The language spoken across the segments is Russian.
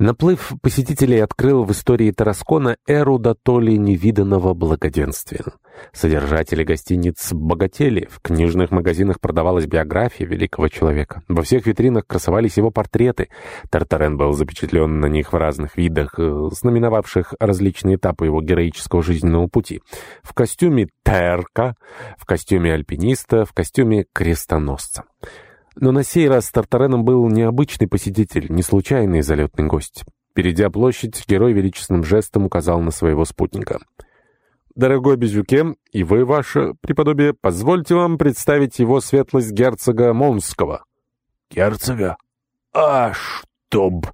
Наплыв посетителей открыл в истории Тараскона эру до то ли невиданного благоденствия. Содержатели гостиниц богатели, в книжных магазинах продавалась биография великого человека. Во всех витринах красовались его портреты. Тартарен был запечатлен на них в разных видах, э, знаменовавших различные этапы его героического жизненного пути. В костюме терка, в костюме альпиниста, в костюме крестоносца. Но на сей раз с Тартареном был необычный посетитель, не случайный залетный гость. Перейдя площадь, герой величественным жестом указал на своего спутника. «Дорогой Безюке, и вы, ваше преподобие, позвольте вам представить его светлость герцога Монского». «Герцога? А, чтоб...»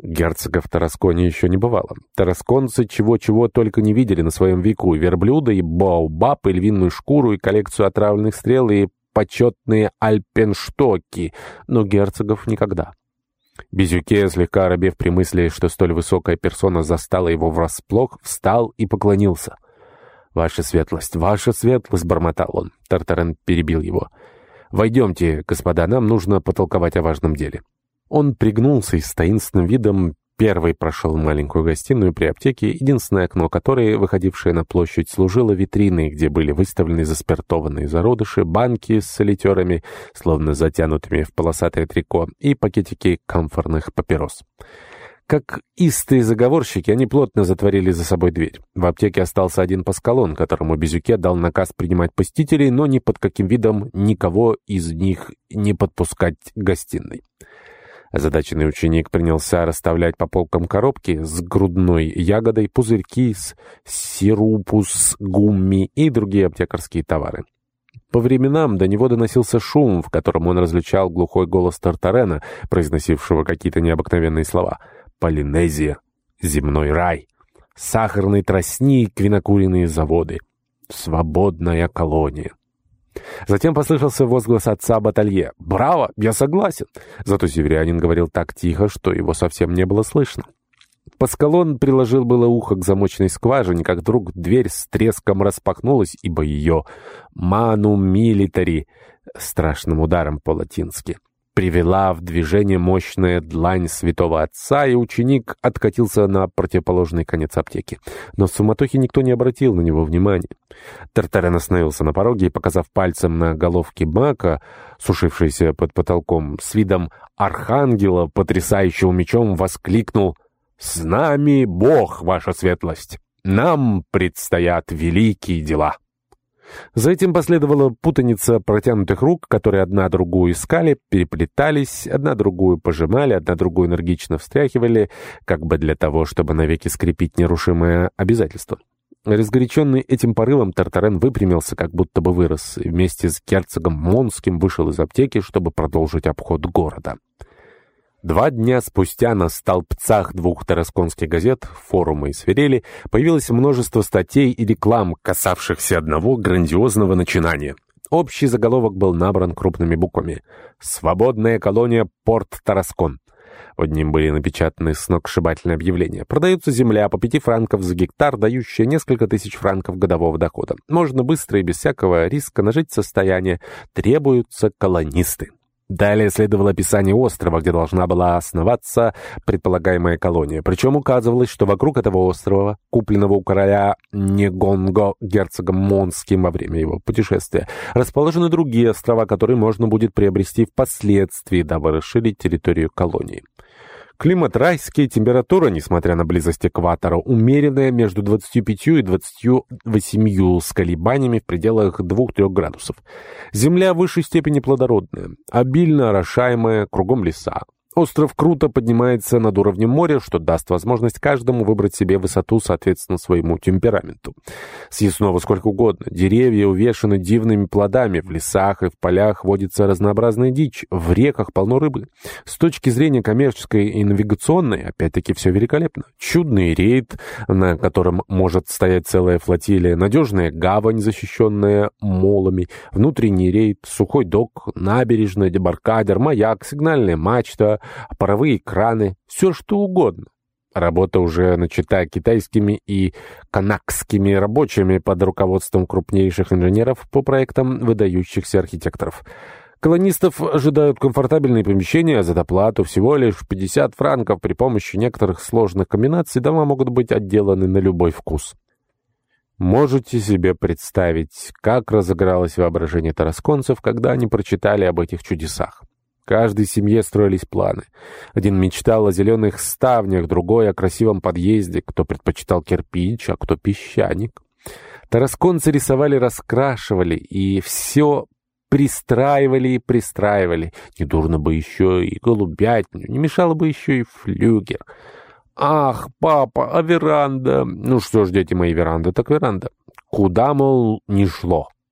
В Тарасконе еще не бывало. Тарасконцы чего-чего только не видели на своем веку. Верблюда, и баобаб, и львиную шкуру, и коллекцию отравленных стрел, и почетные альпенштоки, но герцогов никогда. Безюке, слегка оробев при мысли, что столь высокая персона застала его врасплох, встал и поклонился. «Ваша светлость, ваша светлость!» — бормотал он. Тартарен перебил его. «Войдемте, господа, нам нужно потолковать о важном деле». Он пригнулся и с таинственным видом Первый прошел в маленькую гостиную при аптеке, единственное окно которой, выходившее на площадь, служило витриной, где были выставлены заспиртованные зародыши, банки с солитерами, словно затянутыми в полосатое трико, и пакетики камфорных папирос. Как истые заговорщики, они плотно затворили за собой дверь. В аптеке остался один паскалон, которому Безюке дал наказ принимать посетителей, но ни под каким видом никого из них не подпускать к гостиной. Озадаченный ученик принялся расставлять по полкам коробки с грудной ягодой, пузырьки с сирупус, гумми и другие аптекарские товары. По временам до него доносился шум, в котором он различал глухой голос Тартарена, произносившего какие-то необыкновенные слова. «Полинезия», «Земной рай», «Сахарный тростник», «Винокуренные заводы», «Свободная колония». Затем послышался возглас отца Баталье. «Браво! Я согласен!» Зато северянин говорил так тихо, что его совсем не было слышно. Паскалон приложил было ухо к замочной скважине, как вдруг дверь с треском распахнулась, ибо ее «ману милитари» страшным ударом по-латински привела в движение мощная длань святого отца, и ученик откатился на противоположный конец аптеки. Но в суматохе никто не обратил на него внимания. Тартарен остановился на пороге и, показав пальцем на головке мака, сушившейся под потолком, с видом архангела, потрясающего мечом, воскликнул «С нами Бог, ваша светлость! Нам предстоят великие дела!» За этим последовала путаница протянутых рук, которые одна другую искали, переплетались, одна другую пожимали, одна другую энергично встряхивали, как бы для того, чтобы навеки скрепить нерушимое обязательство. Разгоряченный этим порывом, Тартарен выпрямился, как будто бы вырос, и вместе с герцогом Монским вышел из аптеки, чтобы продолжить обход города. Два дня спустя на столбцах двух тарасконских газет, форума и свирели, появилось множество статей и реклам, касавшихся одного грандиозного начинания. Общий заголовок был набран крупными буквами «Свободная колония Порт Тараскон». Под ним были напечатаны сногсшибательные объявления. Продается земля по пяти франков за гектар, дающая несколько тысяч франков годового дохода. Можно быстро и без всякого риска нажить состояние. Требуются колонисты. Далее следовало описание острова, где должна была основаться предполагаемая колония. Причем указывалось, что вокруг этого острова, купленного у короля Негонго герцогом Монским во время его путешествия, расположены другие острова, которые можно будет приобрести впоследствии, дабы расширить территорию колонии. Климат райский, температура, несмотря на близость экватора, умеренная между 25 и 28 с колебаниями в пределах 2-3 градусов. Земля в высшей степени плодородная, обильно орошаемая, кругом леса. Остров круто поднимается над уровнем моря, что даст возможность каждому выбрать себе высоту соответственно своему темпераменту. Съестного сколько угодно. Деревья увешаны дивными плодами. В лесах и в полях водится разнообразная дичь. В реках полно рыбы. С точки зрения коммерческой и навигационной, опять-таки, все великолепно. Чудный рейд, на котором может стоять целая флотилия. Надежная гавань, защищенная молами. Внутренний рейд, сухой док, набережная, дебаркадер, маяк, сигнальная мачта, паровые краны, все что угодно. Работа уже начата китайскими и канакскими рабочими под руководством крупнейших инженеров по проектам выдающихся архитекторов. Колонистов ожидают комфортабельные помещения, за доплату всего лишь 50 франков. При помощи некоторых сложных комбинаций дома могут быть отделаны на любой вкус. Можете себе представить, как разыгралось воображение тарасконцев, когда они прочитали об этих чудесах. Каждой семье строились планы. Один мечтал о зеленых ставнях, другой — о красивом подъезде, кто предпочитал кирпич, а кто — песчаник. Тарасконцы рисовали, раскрашивали, и все пристраивали и пристраивали. Недурно бы еще и голубятню, не мешало бы еще и флюгер. «Ах, папа, а веранда?» «Ну что ж, дети мои, веранда так веранда». Куда, мол, не шло.